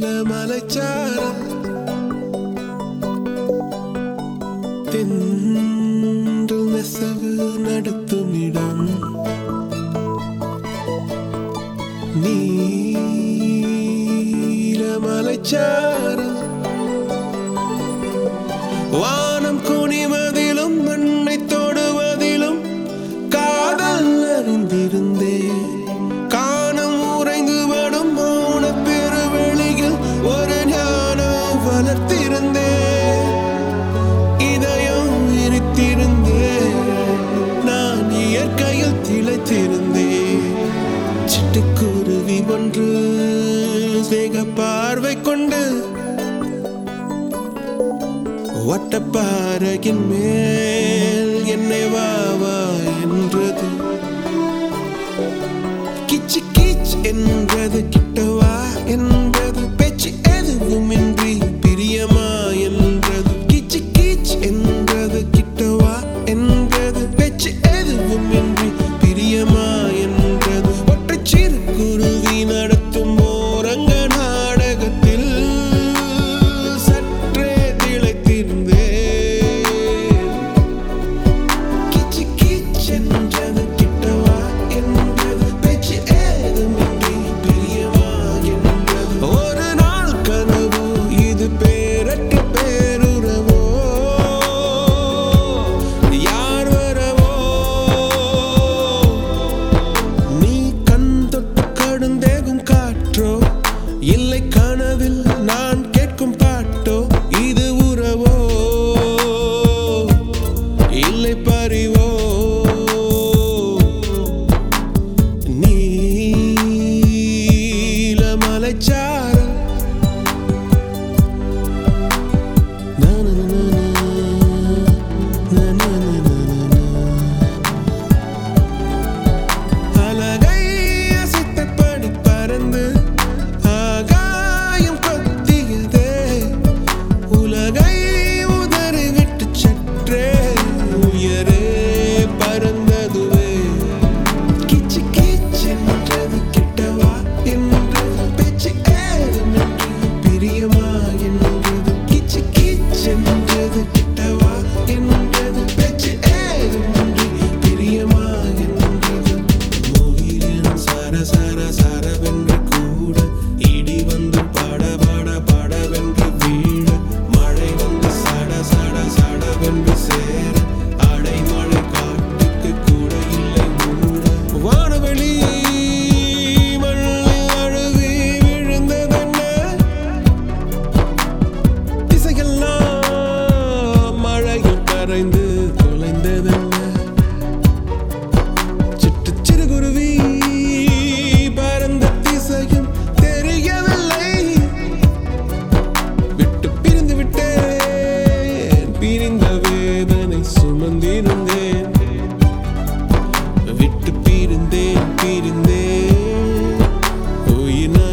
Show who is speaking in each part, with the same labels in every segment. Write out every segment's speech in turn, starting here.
Speaker 1: നീലമലച്ചാരം തിണ്ടു നെസവ് നടത്തുമിടം. നീലമലച്ചാരം വാ ஏக பார்வை கொண்டு வட்டப்பாறையின் மேல் என்னை வாவா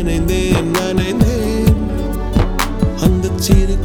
Speaker 1: நனைந்தேன் நனைந்தேன். அந்த சிறு